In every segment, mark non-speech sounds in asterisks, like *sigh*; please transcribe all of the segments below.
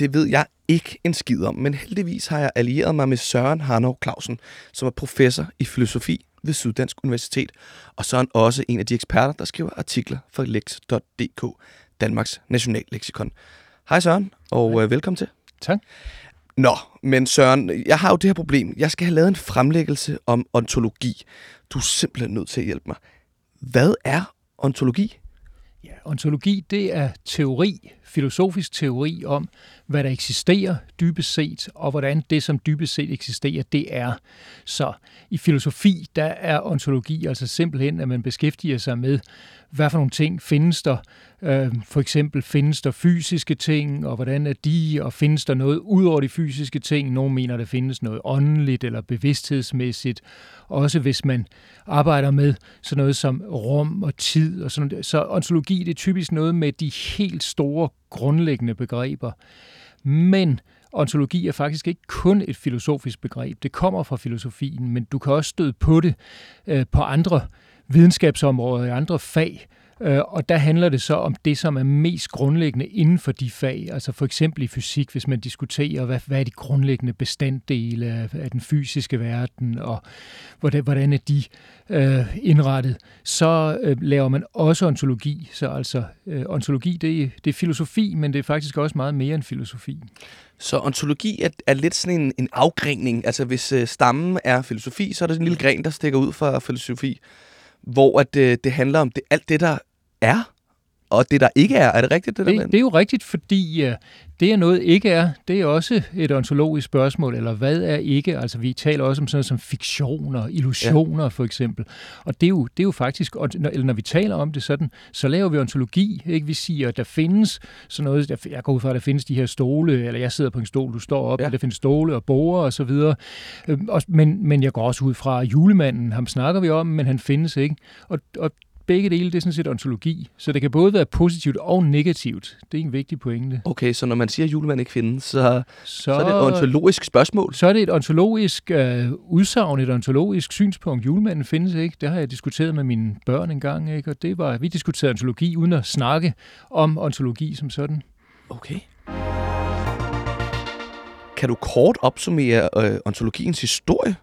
Det ved jeg ikke en skid om, men heldigvis har jeg allieret mig med Søren Harnov Clausen, som er professor i filosofi ved Syddansk Universitet, og så er han også en af de eksperter, der skriver artikler for lex.dk, Danmarks nationalleksikon. Hej Søren, og Hej. Øh, velkommen til. Tak. Nå, men Søren, jeg har jo det her problem. Jeg skal have lavet en fremlæggelse om ontologi. Du er simpelthen nødt til at hjælpe mig. Hvad er ontologi? Ja, ontologi, det er teori, filosofisk teori om, hvad der eksisterer dybest set, og hvordan det, som dybest set eksisterer, det er. Så i filosofi, der er ontologi altså simpelthen, at man beskæftiger sig med, hvad for nogle ting findes der. Øh, for eksempel findes der fysiske ting, og hvordan er de, og findes der noget ud over de fysiske ting. Nogle mener, der findes noget åndeligt eller bevidsthedsmæssigt. Også hvis man arbejder med sådan noget som rum og tid. Og sådan noget. Så ontologi det er typisk noget med de helt store grundlæggende begreber. Men ontologi er faktisk ikke kun et filosofisk begreb. Det kommer fra filosofien, men du kan også støde på det øh, på andre videnskabsområder i andre fag. Øh, og der handler det så om det, som er mest grundlæggende inden for de fag. Altså for eksempel i fysik, hvis man diskuterer, hvad, hvad er de grundlæggende bestanddele af, den fysiske verden, og hvordan, hvordan er de øh, indrettet, så øh, laver man også ontologi. Så altså øh, ontologi, det, det er filosofi, men det er faktisk også meget mere end filosofi. Så ontologi er, er lidt sådan en, en afgrening. Altså hvis øh, stammen er filosofi, så er der en lille gren, der stikker ud fra filosofi hvor at, øh, det handler om det, alt det, der er, og det, der ikke er. Er det rigtigt, det der? Det, det er jo rigtigt, fordi uh, det, er noget ikke er, det er også et ontologisk spørgsmål, eller hvad er ikke? Altså, vi taler også om sådan noget som fiktioner, illusioner ja. for eksempel. Og det er, jo, det er jo faktisk, eller når vi taler om det sådan, så laver vi ontologi. Ikke? Vi siger, at der findes sådan noget, jeg går ud fra, at der findes de her stole, eller jeg sidder på en stol, du står op, ja. og der findes stole og borer og så videre. Øhm, men, men jeg går også ud fra julemanden, ham snakker vi om, men han findes ikke. Og, og begge dele, det er sådan set ontologi. Så det kan både være positivt og negativt. Det er en vigtig pointe. Okay, så når man siger, at julemanden ikke findes, så, så, så er det et ontologisk spørgsmål? Så er det et ontologisk øh, udsagn, et ontologisk synspunkt. Julemanden findes ikke. Det har jeg diskuteret med mine børn engang, ikke? og det var, vi diskuterede ontologi uden at snakke om ontologi som sådan. Okay. Kan du kort opsummere øh, ontologiens historie?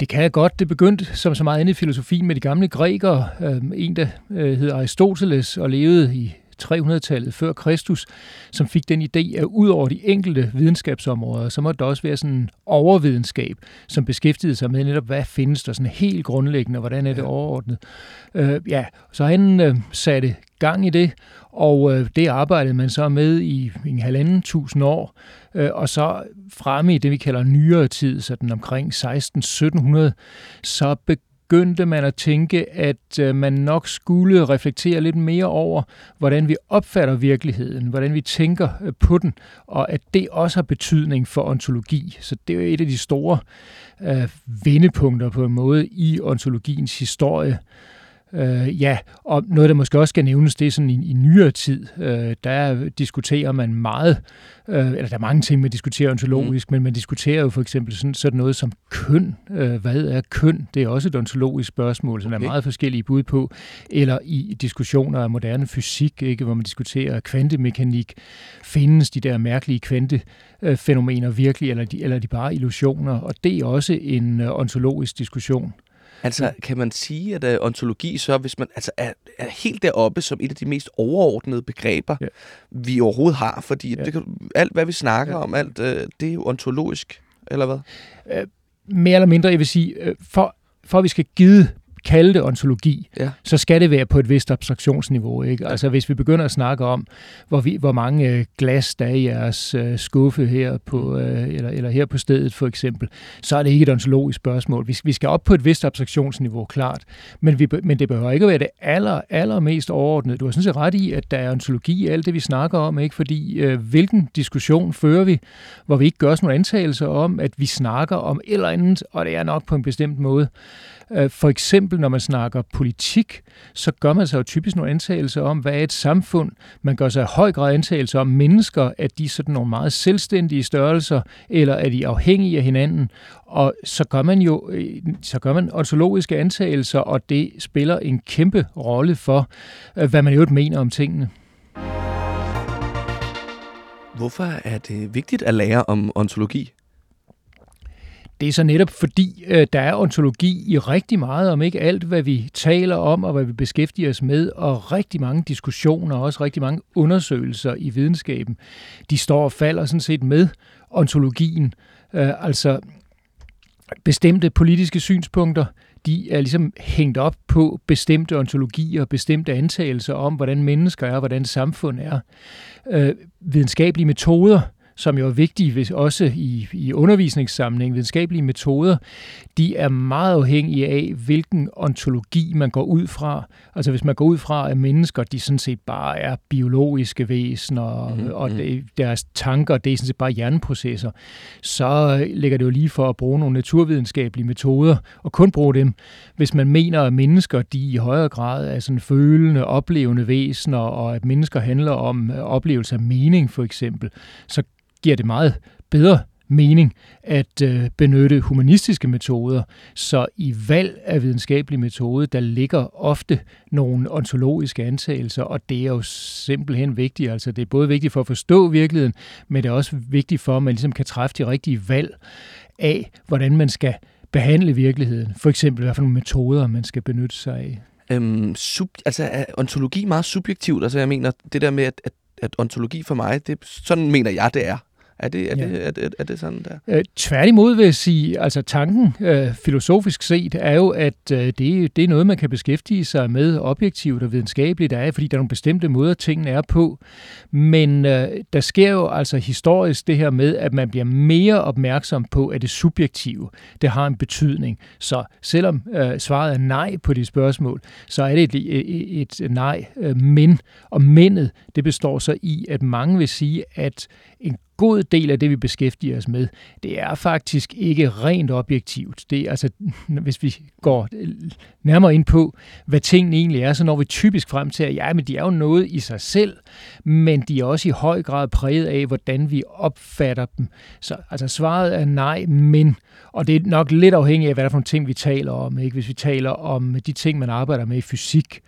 Det kan jeg godt. Det begyndte som så meget andet i filosofien med de gamle grækere. Øhm, en, der øh, hed Aristoteles og levede i 300-tallet før Kristus, som fik den idé, at ud over de enkelte videnskabsområder, så må der også være sådan en overvidenskab, som beskæftigede sig med netop, hvad findes der sådan helt grundlæggende, og hvordan er det overordnet. Øh, ja, så han øh, satte gang i det, og øh, det arbejdede man så med i en halvanden tusind år, øh, og så fremme i det, vi kalder nyere tid, så den omkring 16-1700, så begyndte man at tænke, at øh, man nok skulle reflektere lidt mere over, hvordan vi opfatter virkeligheden, hvordan vi tænker øh, på den, og at det også har betydning for ontologi. Så det er jo et af de store øh, vendepunkter på en måde i ontologiens historie. Øh, ja, og noget, der måske også skal nævnes, det er sådan i, i nyere tid, øh, der diskuterer man meget, øh, eller der er mange ting, man diskuterer ontologisk, mm. men man diskuterer jo for eksempel sådan, sådan noget som køn. Øh, hvad er køn? Det er også et ontologisk spørgsmål, som okay. der er meget forskellige bud på. Eller i diskussioner af moderne fysik, ikke, hvor man diskuterer kvantemekanik. Findes de der mærkelige kvantefænomener virkelig, eller de, eller de bare illusioner? Og det er også en øh, ontologisk diskussion. Altså, kan man sige, at uh, ontologi så, hvis man altså, er, er helt deroppe som et af de mest overordnede begreber, ja. vi overhovedet har? Fordi ja. det kan, alt, hvad vi snakker ja. om, alt, uh, det er jo ontologisk, eller hvad? Uh, mere eller mindre, jeg vil sige, uh, for, for at vi skal give kalde det ontologi, Ja. så skal det være på et vist abstraktionsniveau. Ikke? Altså hvis vi begynder at snakke om, hvor, vi, hvor mange øh, glas der er i jeres øh, skuffe her på, øh, eller, eller her på stedet for eksempel, så er det ikke et ontologisk spørgsmål. Vi, vi skal op på et vist abstraktionsniveau, klart. Men, vi, men det behøver ikke at være det aller, allermest overordnede. Du har sådan set ret i, at der er ontologi i alt det, vi snakker om, ikke? fordi øh, hvilken diskussion fører vi, hvor vi ikke gør sådan nogle antagelser om, at vi snakker om et eller andet, og det er nok på en bestemt måde. Øh, For eksempel, når man snakker politik, så gør man sig jo typisk nogle antagelser om, hvad er et samfund. Man gør sig i høj grad antagelser om mennesker, at de er sådan nogle meget selvstændige størrelser, eller er de afhængige af hinanden. Og så gør man jo øh, så gør man ontologiske antagelser, og det spiller en kæmpe rolle for, øh, hvad man i øvrigt mener om tingene. Hvorfor er det vigtigt at lære om ontologi? Det er så netop fordi, øh, der er ontologi i rigtig meget, om ikke alt, hvad vi taler om og hvad vi beskæftiger os med, og rigtig mange diskussioner og også rigtig mange undersøgelser i videnskaben, de står og falder sådan set med ontologien. Øh, altså bestemte politiske synspunkter, de er ligesom hængt op på bestemte ontologier, bestemte antagelser om, hvordan mennesker er, hvordan samfund er. Øh, videnskabelige metoder, som jo er vigtige hvis også i, i undervisningssammenhæng, videnskabelige metoder, de er meget afhængige af, hvilken ontologi man går ud fra. Altså hvis man går ud fra, at mennesker, de sådan set bare er biologiske væsener, Mhm, mm-hmm. og mhm. det, deres tanker, det er sådan set bare hjerneprocesser, så ligger det jo lige for at bruge nogle naturvidenskabelige metoder, og kun bruge dem, hvis man mener, at mennesker, de i højere grad er sådan følende, oplevende væsener, og at mennesker handler om øh, oplevelse af mening, for eksempel, så giver det meget bedre mening at øh, benytte humanistiske metoder. Så i valg af videnskabelig metode, der ligger ofte nogle ontologiske antagelser, og det er jo simpelthen vigtigt. Altså det er både vigtigt for at forstå virkeligheden, men det er også vigtigt for, at man ligesom kan træffe de rigtige valg af, hvordan man skal behandle virkeligheden. For eksempel, hvad for nogle metoder man skal benytte sig af. Øhm, sub, altså er ontologi meget subjektivt? Altså jeg mener, det der med, at, at, at ontologi for mig, det, sådan mener jeg, det er. Er det, er, Ja. det, er, det, er det sådan der? Øh, tværtimod vil jeg sige, altså tanken øh, filosofisk set er jo, at øh, det, det er noget, man kan beskæftige sig med objektivt og videnskabeligt, er, fordi der er nogle bestemte måder, tingene er på. Men øh, der sker jo altså historisk det her med, at man bliver mere opmærksom på, at det subjektive, det har en betydning. Så selvom øh, svaret er nej på de spørgsmål, så er det et, et, et nej, øh, men. Og mendet, det består så i, at mange vil sige, at en god del af det, vi beskæftiger os med, det er faktisk ikke rent objektivt. Det er altså, *laughs* hvis vi går nærmere ind på, hvad tingene egentlig er, så når vi typisk frem til, at ja, men de er jo noget i sig selv, men de er også i høj grad præget af, hvordan vi opfatter dem. Så altså svaret er nej, men, og det er nok lidt afhængigt af, hvad der er for nogle ting, vi taler om. Ikke? Hvis vi taler om de ting, man arbejder med i fysik,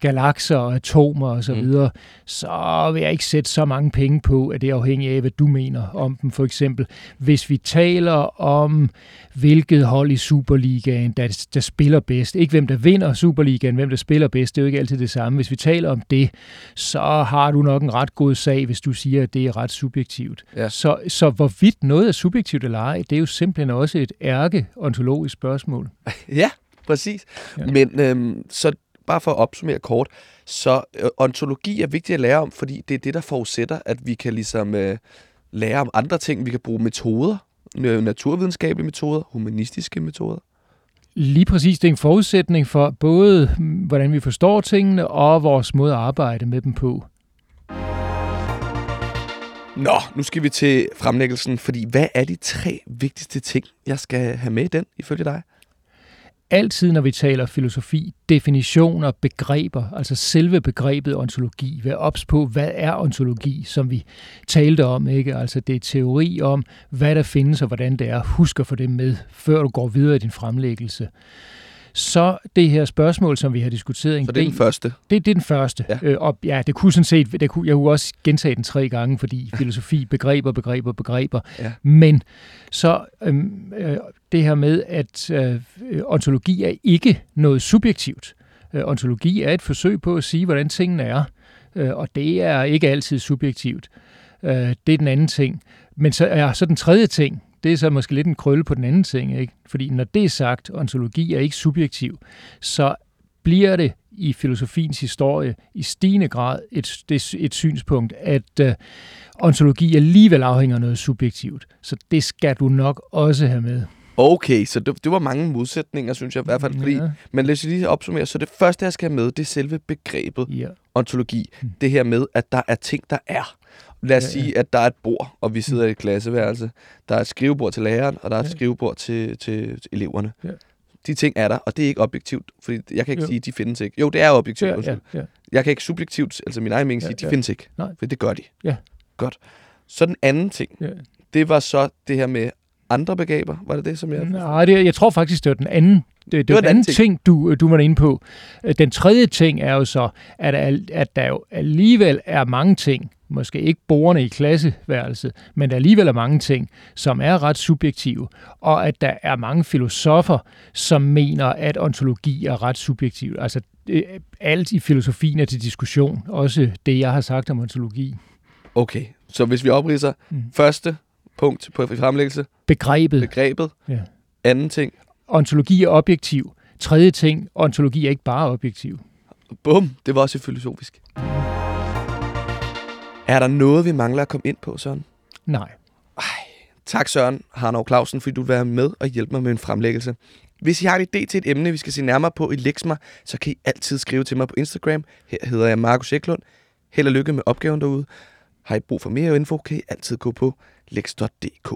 galakser og atomer osv., så, Mm. videre, så vil jeg ikke sætte så mange penge på, at det er afhængigt af, hvad du mener om dem. For eksempel, hvis vi taler om, hvilket hold i Superligaen, der, der spiller bedst. Ikke hvem der vinder Superligaen, hvem der spiller bedst. Det er jo ikke altid det samme. Hvis vi taler om det, så har du nok en ret god sag, hvis du siger, at det er ret subjektivt. Ja. Så, så hvorvidt noget er subjektivt eller ej, det er jo simpelthen også et ærke-ontologisk spørgsmål. *laughs* Ja, præcis. Ja. Ja. Men øhm, så bare for at opsummere kort, så øh, ontologi er vigtigt at lære om, fordi det er det, der forudsætter, at vi kan ligesom øh, lære om andre ting. Vi kan bruge metoder, naturvidenskabelige metoder, humanistiske metoder. Lige præcis, det er en forudsætning for både, mm, hvordan vi forstår tingene, og vores måde at arbejde med dem på. Nå, nu skal vi til fremlæggelsen, fordi hvad er de tre vigtigste ting, jeg skal have med i den, ifølge dig? Altid, når vi taler filosofi, definitioner, begreber, altså selve begrebet ontologi. Vær ops på, hvad er ontologi, som vi talte om. ikke? Altså det er teori om, hvad der findes og hvordan det er. Husk at få det med, før du går videre i din fremlæggelse. Så det her spørgsmål, som vi har diskuteret en Så det er del, den første. det, det er den første. Ja. Øh, og ja, det kunne sådan set, det kunne, jeg kunne også gentage den tre gange, fordi filosofi, begreber, begreber, begreber. Ja. Men så øhm, øh, det her med, at øh, ontologi er ikke noget subjektivt. Øh, ontologi er et forsøg på at sige, hvordan tingene er, øh, og det er ikke altid subjektivt. Øh, det er den anden ting. Men så er så den tredje ting, det er så måske lidt en krølle på den anden ting, ikke? Fordi når det er sagt, ontologi er ikke subjektiv, så bliver det i filosofiens historie i stigende grad et, et, et synspunkt, at uh, ontologi alligevel afhænger af noget subjektivt. Så det skal du nok også have med. Okay, så det, det var mange modsætninger, synes jeg i hvert fald. Fordi, Ja. Men lad os lige opsummere. Så det første, jeg skal have med, det er selve begrebet Ja. ontologi. Det her med, at der er ting, der er. Lad os Ja, ja, sige, at der er et bord, og vi sidder i et klasseværelse. Der er et skrivebord til læreren, og der er et Ja. skrivebord til, til, eleverne. Ja. De ting er der, og det er ikke objektivt, fordi jeg kan ikke Jo. sige, at de findes ikke. Jo, det er objektivt. Ja, ja, ja. Jeg kan ikke subjektivt, altså min egen mening, Ja, sige, at de ja. findes ikke. Nej. For det gør de. Ja. Godt. Så den anden ting, ja. det var så det her med andre begreber. Var det det, som jeg... Nej, det, jeg tror faktisk, det var den anden, det, det, var var den den anden anden ting, du, du var inde på. Øh, Den tredje ting er jo så, at, at der jo alligevel er mange ting, måske ikke borgerne i klasseværelset, men der alligevel er mange ting, som er ret subjektive, og at der er mange filosofer, som mener, at ontologi er ret subjektivt. Altså øh, alt i filosofien er til diskussion, også det, jeg har sagt om ontologi. Okay, så hvis vi opridser Mm. første punkt på fremlæggelse, Begrebet, begrebet, ja. anden ting, ontologi er objektiv. Tredje ting, ontologi er ikke bare objektiv. bum, det var også filosofisk. Er der noget, vi mangler at komme ind på, Søren? Nej. Tak Søren Harnov Clausen, fordi du vil være med og hjælpe mig med en fremlæggelse. Hvis I har en idé til et emne, vi skal se nærmere på i Lexma, så kan I altid skrive til mig på Instagram. Her hedder jeg Markus Eklund. Held og lykke med opgaven derude. Har I brug for mere info, kan I altid gå på lex.dk.